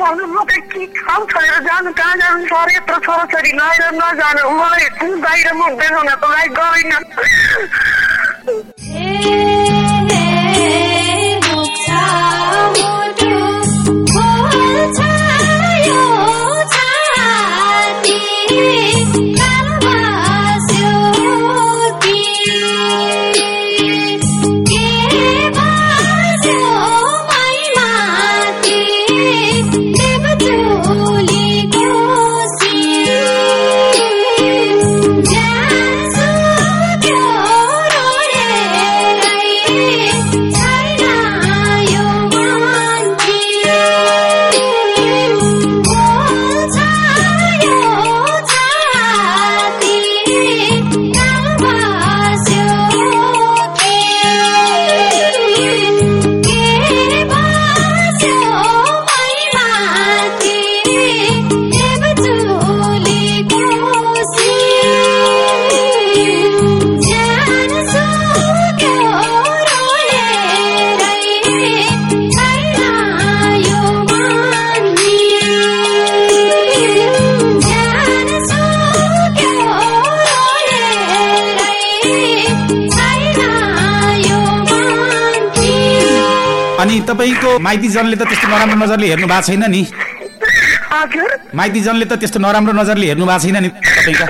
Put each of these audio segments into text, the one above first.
भन्नु म त के ठाउँ छोडेर जानु कहाँ जानु सर यत्रो छोराछोरी लिएर नजानु मलाई बाहिर मुख देखाउनको लागि गएन अनि तपाईँको माइतीजनले त त्यस्तो नराम्रो नजरले हेर्नु भएको छैन नि। माइतीजनले त त्यस्तो नराम्रो नजरले हेर्नु भएको छैन नि तपाईँका।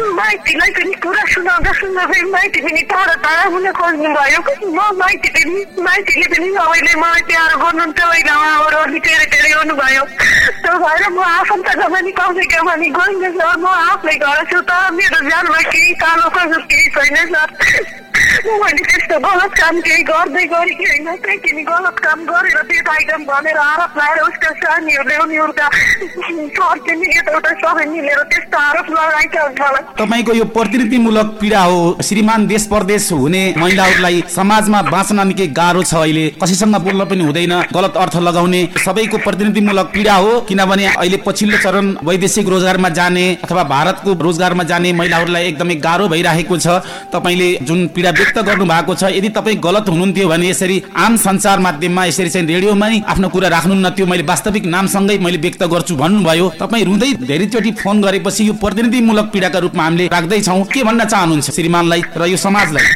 मैले त्यस्तो गलत काम केही गर्दै गरेकी होइन? तिमी गलत काम गरेर त्यो आइटम भनेर आरोप लगाएर उसका सानीहरूले उनीहरूका सरले एउटा सबै मिलेर त्यस्तो आरोप लगाइन्छ होला तपाईँको यो प्रतिनिधिमूलक पीडा हो। श्रीमान देश परदेश हुने महिलाहरूलाई समाजमा बाँच्न निकै गाह्रो छ अहिले। कसैसँग बोल्न पनि हुँदैन गलत अर्थ लगाउने सबैको प्रतिनिधिमूलक पीडा हो। किनभने अहिले पछिल्लो चरण वैदेशिक रोजगारमा जाने अथवा भारतको रोजगारमा जाने महिलाहरूलाई एकदमै गाह्रो भइरहेको छ। तपाईँले जुन पीडा व्यक्त गर्नु भएको छ। यदि तपाईँ गलत हुनुहुन्थ्यो भने यसरी आम सञ्चार माध्यममा यसरी चाहिँ रेडियोमा नै आफ्नो कुरा राख्नुहुन्न थियो मैले वास्तविक नामसँगै मैले व्यक्त गर्छु भन्नुभयो। तपाईँ रुँदै धेरैचोटि फोन गरेपछि यो प्रतिनिधिमूलक पीडाका रूपमा हामीले राख्दैछौँ। के भन्न चाहनुहुन्छ श्रीमानलाई र यो समाजलाई?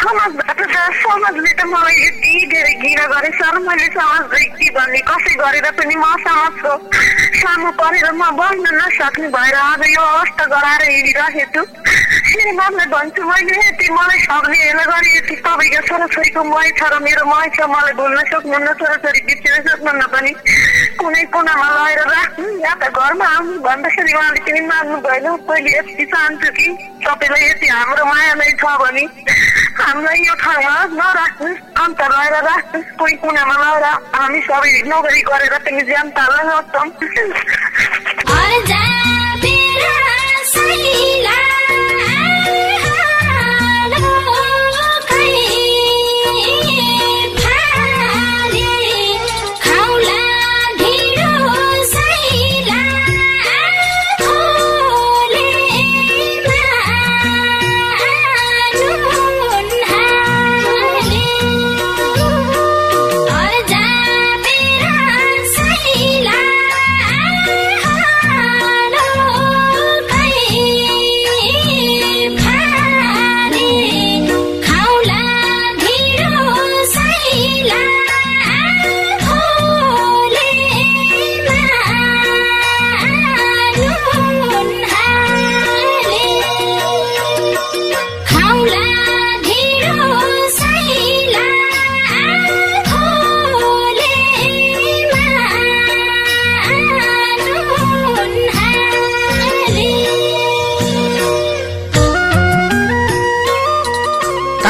समाजबाट त समाजले त मलाई यति धेरै घिरा गरे सर मैले समाजलाई के भन्ने कसै गरेर पनि म समाजको सामु परेर म बस्न नसक्ने भएर आज यो अवस्था गराएर हिँडिरहेको छु श्रीमानलाई भन्छु मैले यति मलाई सक्ने हेर्न गरी यति तपाईँको छोराछोरीको मै छ र मेरो मै छ मलाई भुल्न सक्नुहुन्न छोराछोरी बिर्सिन सक्नुहुन्न पनि। कुनै कुनामा लगाएर राख्नु या त घरमा आउनु भन्दाखेरि उहाँले पनि मान्नु भएन पहिले यति चाहन्छु कि तपाईँलाई यति हाम्रो माया नै छ भने हामीलाई यो ठाउँमा नराख्नु अन्त लगाएर राख्नु कोही कुनामा लगाएर हामी सबै नोकरी गरेर पनि ज्यान ताल्न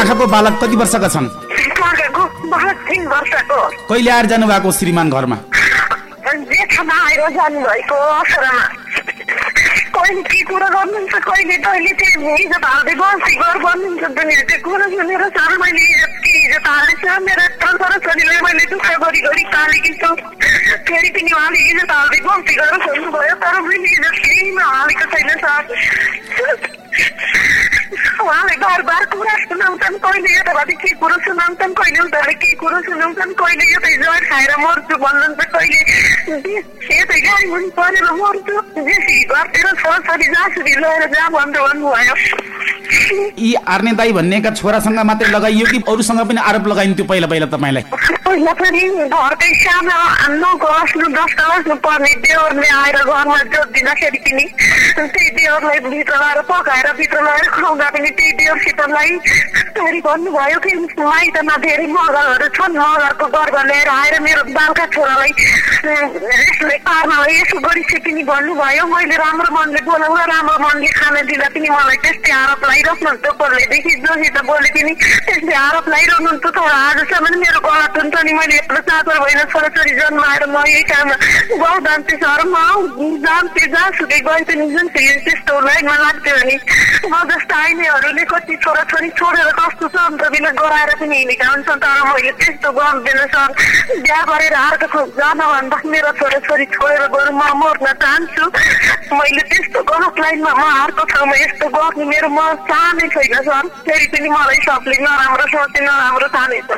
काखाको बालक कति वर्षका छन्? कहिले आएर जानु भएको श्रीमान घरमा? कहिले के कुरा गर्नुहुन्छ कहिले कहिले त्यो इज्जत हाल्दै बसी गर भन्नुहुन्छ दुनियाँ। त्यो कुरा सुनेर सर मैले इज्जत के इज्जत हालेछ मेरो यत्रो छोराछोरीलाई मैले दुःख गरी गरी पालेकी छु। फेरि पनि उहाँले इज्जत हाल्दै बसी गरेर छोड्नुभयो तर मैले इज्जत केहीमा हालेको छैन सर उहाँले बार बार कुरा सुनाउँछन् कहिले यताबाट के कुरो सुनाउँछन् कहिले उताबाट के कुरो सुनाउँछन् कहिले यतै खाएर मर्छु भन्नुहुन्छ कहिले यतै मुनि परेर मर्छु। जेसी घरतिर छोराछोरी जहाँसुरी लगेर जहाँ भनेर भन्नुभयो। यी आर्ने दाई भन्नेका छोरासँग मात्रै लगाइयो कि अरूसँग पनि आरोप लगाइन्थ्यो पहिला पहिला तपाईँलाई? पहिला पनि घरकै सानो नौ क्लास दस क्लास पढ्ने देवरले आएर घरमा पनि त्यही देवरलाई भित्र लगाएर पकाएर भित्र लगाएर खुवाउँदा पनि त्यही देवरसितलाई फेरि भन्नुभयो कि माइतमा धेरै मगरहरू छन् मगरको गर्व लिएर आएर मेरो बालका छोरालाई यसले पार्नलाई यसो गरिसके पनि भन्नुभयो। मैले राम्रो मनले बोलाउँदा राम्रो मनले खाना दिँदा पनि मलाई त्यस्तै आरोप लगाइरहनुहुन्छ कसलेदेखि जोसित बोले पनि त्यस्तै आरोप लगाइरहनुहुन्छ तर आजसम्म मेरो गलत हुन्छ नि मैले यत्रो चाकर भएन छोराछोरी जन्माएर म यही काम गाउँ जान्थे सर म जान्थे जहाँसुकै गए पनि चाहिँ त्यस्तो लाइनमा लाग्थ्यो भने म जस्तो आइनेहरूले कति छोराछोरी छोडेर कस्तो छ अन्त बिना गराएर पनि हिँडेका हुन्छन् तर मैले त्यस्तो गर्दैन सर बिहा गरेर अर्को जान भन्दा मेरो छोराछोरी छोडेर गएर म मर्न चाहन्छु। मैले त्यस्तो गलत लाइनमा म अर्को ठाउँमा यस्तो गर्ने मेरो म चाहनै छैन सर फेरि पनि मलाई सबले नराम्रो सोचे नराम्रो ठानेछ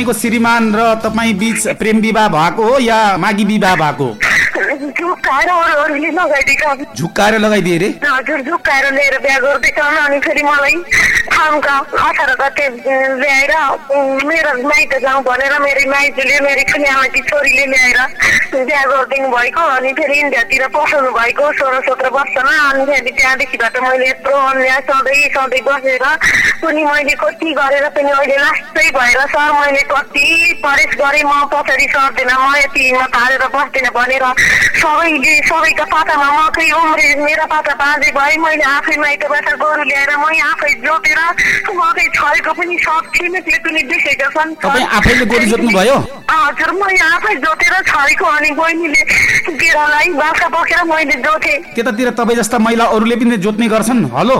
तपाईँको श्रीमान र तपाईँ बीच प्रेम विवाह भएको हो या मागी विवाह भएको? झुक्काएर लगाइदिए रे? हजुर झुक्काएर लिएर बिहा गर्दैछ अनि फेरि मलाई ठाउँका अठार गते ल्याएर मेरो माइत जाउँ भनेर मेरो माइजूले मेरो खुनियामाकी छोरीले ल्याएर बिहा गरिदिनु भएको अनि फेरि इन्डियातिर पठाउनु भएको सोह्र सत्र वर्षमा। अनि फेरि त्यहाँदेखिबाट मैले यत्रो अन्याय सधैँ सधैँ बसेर पनि मैले कति गरेर पनि अहिले लास्टै भएर सर मैले कति परेस गरेँ म पछाडि सर्दैन म यतिमा थालेर बस्दिनँ भनेर सबैले सबैको पातामा मकै उम्रे मेरो पाता बाँझे भए मैले आफै माइतबाट गोरु ल्याएर मै आफै जोतेर छरेको पनि सब छिमेकले पनि देखेका छन्। तपाईँ आफैले गोरु जोत्नु भयो हजुर मै आफै जोतेर छरेको अनि बहिनीले गेडालाई बाख्रा बोकेर मैले जोतेँ। त्यतातिर तपाईँ जस्ता महिला अरूले पनि जोत्ने गर्छन्? हलो?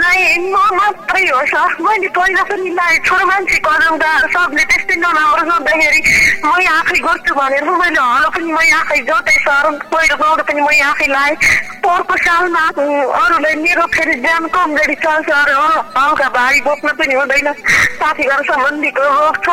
नै म मात्रै हो सर। मैले पहिला पनि छोरो मान्छे कराउँदा सबले त्यस्तै नराम्रो सोद्धाखेरि मै आफै गर्छु भनेर मैले हलो पनि मै आफै जोतेँ सर। पहिलो गाउँदा पनि मै आफै लाएँ। पोहोरको सालमा उम्, अरूलाई मेरो फेरि ज्यान कमजोरी छ सर। हो हल्का भारी बोक्न पनि हुँदैन। साथीघर सम्बन्धीको रोग छ।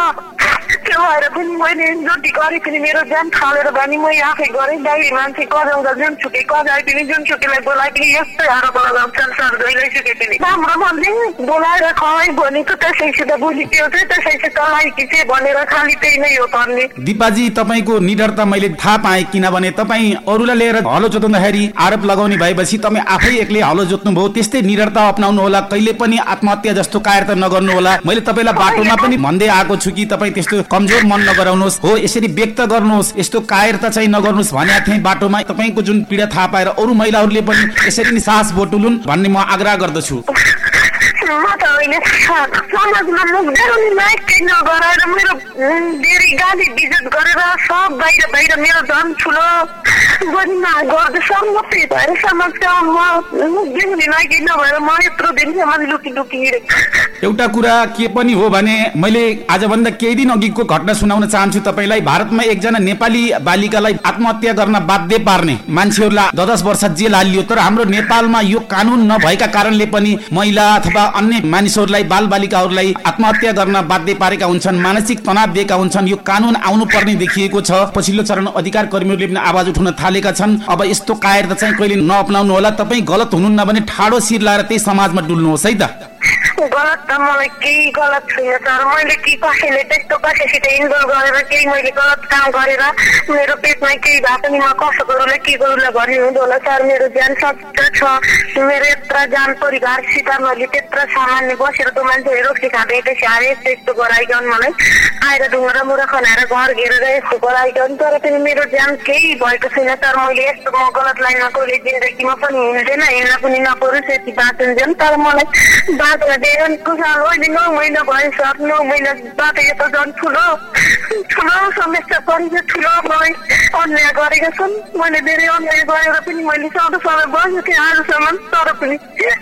भएर पनि मैले जति गरेँ पनि मेरो ज्यान थालेर भने मै आफै गरेँ दाइ मान्छे कराउँदा जुनसुकै कराए पनि जुनसुकैलाई बोलाए पनि यस्तै आरोप लगाउँछन् सर जहिलेसुकै पनि। राम्रो भन्ने बोलाएर खै भनेको त्यसैसित बुझिदियो चाहिँ त्यसैसित लाइकी चाहिँ भनेर खालि त्यही नै हो भन्ने। दिपाजी तपाईँको निडरता मैले थाहा पाएँ किनभने तपाईँ अरूलाई लिएर हलो जोत्दाखेरि आरोप लगाउने भएपछि तपाईँ आफै एक्लै हलो जोत्नु भयो त्यस्तै निडरता अप्नाउनु होला कहिले पनि आत्महत्या जस्तो कायरता नगर्नु होला। मैले तपाईँलाई बाटोमा पनि भन्दै आएको छु कि तपाईँ त्यस्तो कमजोर मन नगराउनुहोस् हो यसरी व्यक्त गर्नुहोस् यस्तो कायरता चाहिँ नगर्नुहोस् भनेको थिएँ बाटोमा। तपाईँको जुन पीडा थाहा पाएर अरू महिलाहरूले पनि यसरी नै साहस बोटुलुन् भन्ने म आग्रह गर्दछु। म त स- समाजमा मुख देखाउने लायकै नगराएर मेरो धेरै गाली बिजत गरेर सब बाहिर बाहिर मेरो झन् ठुलो गरिमा गर्दैछ मात्रै भएर समाजका म मुख देखाउने लायकै नभएर म यत्रो दिनसम्म लुकी लुकी एउटा कुरा के पनि हो भने मैले आजभन्दा केही दिन अघिको घटना सुनाउन चाहन्छु। तपाईँलाई भारतमा एकजना नेपाली बालिकालाई आत्महत्या गर्न बाध्य पार्ने मान्छेहरूलाई दस वर्ष जेल हालियो। तर हाम्रो नेपालमा यो कानुन नभएका कारणले पनि महिला अथवा अन्य मानिसहरूलाई बाल बालिकाहरूलाई आत्महत्या गर्न बाध्य पारेका हुन्छन् मानसिक तनाव दिएका हुन्छन्। यो कानुन आउनु पर्ने देखिएको छ। पछिल्लो चरण अधिकार कर्मीहरूले पनि आवाज उठाउन थालेका छन्। अब यस्तो कायरता चाहिँ कहिले नअपनाउनु होला तपाईँ गलत हुनुहुन्न भने ठाडो शिर लाएर त्यही समाजमा डुल्नुहोस् है त? गलत त मलाई केही गलत छुइनँ सर मैले के कसैले त्यस्तो कसैसित इन्भल्भ गरेर केही मैले गलत काम गरेर मेरो पेटमा केही भए पनि म कसो गरौँला के गरौँला भन्ने हुँदो होला सर मेरो ज्यान सच्च छ मेरो यत्र जान परिवारसित मैले त्यत्र सामान्य बसेर त मान्छेले रोटी खाँदै त्यसै आएर यस्तो यस्तो गराइकन मलाई आएर ढुङ्गा मुरा खनाएर घर घेरेर यस्तो गराइकन तर पनि मेरो ज्यान केही भएको छैन सर मैले यस्तो म गलत लाइनमा कहिले जिन्दगीमा पनि हिँड्दैन हिँड्न पनि नपरोस् यति बाँचुन्जेल तर मलाई बाँच्न दिएर कुसाल अहिले नौ महिना सर नौ महिना बाँचेको त झन् ठुलो ठुलो समस्या परेको ठुलो मलाई अन्याय गरेका छन् मैले धेरै अन्याय गरेर पनि मैले सधैँ सधैँ बसेको थिएँ आजसम्म तर पनि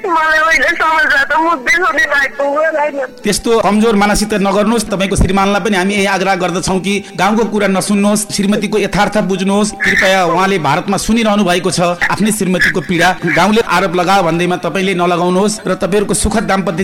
मलाई अहिले समाजबाट मुख देखाउने भएको होइन त्यस्तो कमजोर मानसिकता नगर्नुहोस् तपाईँको श्रीमानलाई पनि हामी यही आग्रह गर्दछौँ कि गाउँको कुरा नसुन्नुहोस् श्रीमतीको यथार्थ बुझ्नुहोस् कृपया उहाँले भारतमा सुनिरहनु भएको छ आफ्नै श्रीमतीको पीडा गाउँले आरोप लगायो भन्दैमा तपाईँले नलगाउनुहोस् र तपाईँहरूको सुखद दाम्पत्य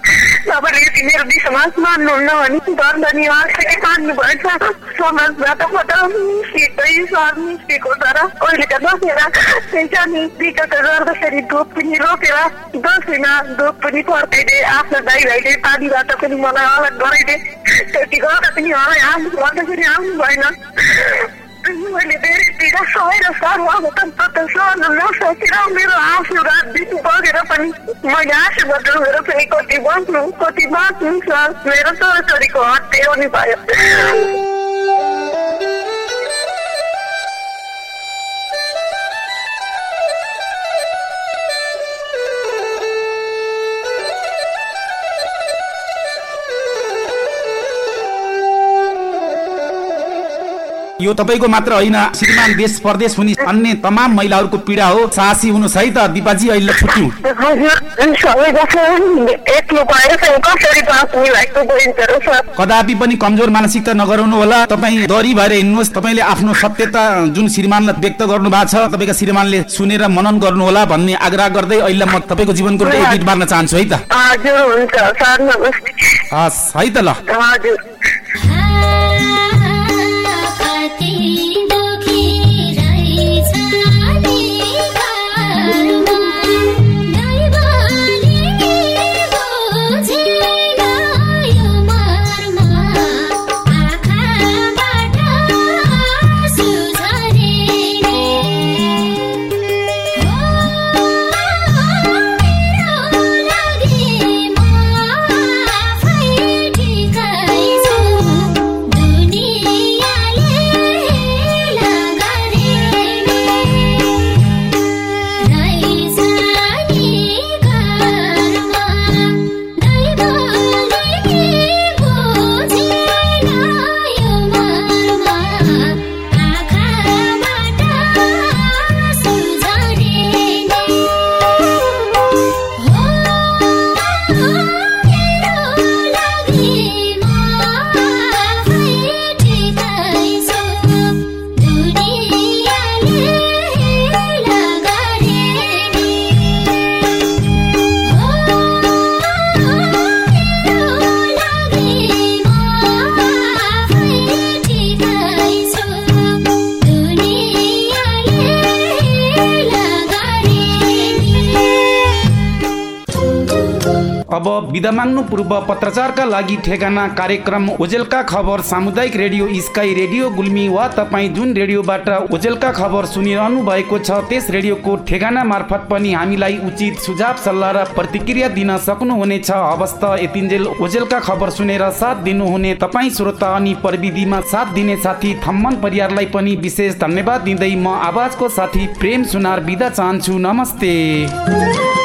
तपाईँले यति मेरो विश्वास मान्नुहुन्न भने गर्दा नि अलिकति मान्नुभएछ समाजबाट पट सिधै सर निस्केको तर कहिलेका बसेर त्यही छ नि विगत गर्दाखेरि धुप पनि रोकेर दसैँमा धुप पनि फर्काइदिए आफ्नो दाइ भाइले पानीबाट पनि मलाई अलग गराइदिए त्यति गर्दा पनि मलाई आउनु भन्दाखेरि आउनु भएन मैले धेरै सहेर सर अब त त सहन नसकेर मेरो रात दिन बगेर पनि मैले आँसु बदलेर पनि कति बस्नु कति बाँच्नु सर मेरो छोराछोरीको हत्या हुने भयो यो तपाईँको मात्र होइन। श्रीमान देश परदेश हुने अन्य तमाम महिलाहरूको पीडा हो। साहसी हुनुहोस् है त दिपाजी अहिले छुट्यौँ कदापि पनि कमजोर मानसिकता नगराउनु होला। तपाईँ डरी भएर हिँड्नुहोस्। तपाईँले आफ्नो सत्यता जुन श्रीमानलाई व्यक्त गर्नु भएको छ तपाईँका श्रीमानले सुनेर मनन गर्नु होला भन्ने आग्रह गर्दै अहिले म तपाईँको जीवनको एडिट मार्न चाहन्छु है त? है त ल। बिदा माग्नु पूर्व पत्रचारका लागि ठेगाना कार्यक्रम ओजेलका खबर सामुदायिक रेडियो स्काई रेडियो गुल्मी वा तपाईँ जुन रेडियोबाट ओजेलका खबर सुनिरहनु भएको छ त्यस रेडियोको ठेगाना मार्फत पनि हामीलाई उचित सुझाव सल्लाह र प्रतिक्रिया दिन सक्नुहुनेछ। हवस् त यतिन्जेल ओजेलका खबर सुनेर साथ दिनुहुने तपाईँ श्रोता अनि प्रविधिमा साथ दिने साथी थम्मन परिवारलाई पनि विशेष धन्यवाद दिँदै म आवाजको साथी प्रेम सुनार बिदा चाहन्छु। नमस्ते।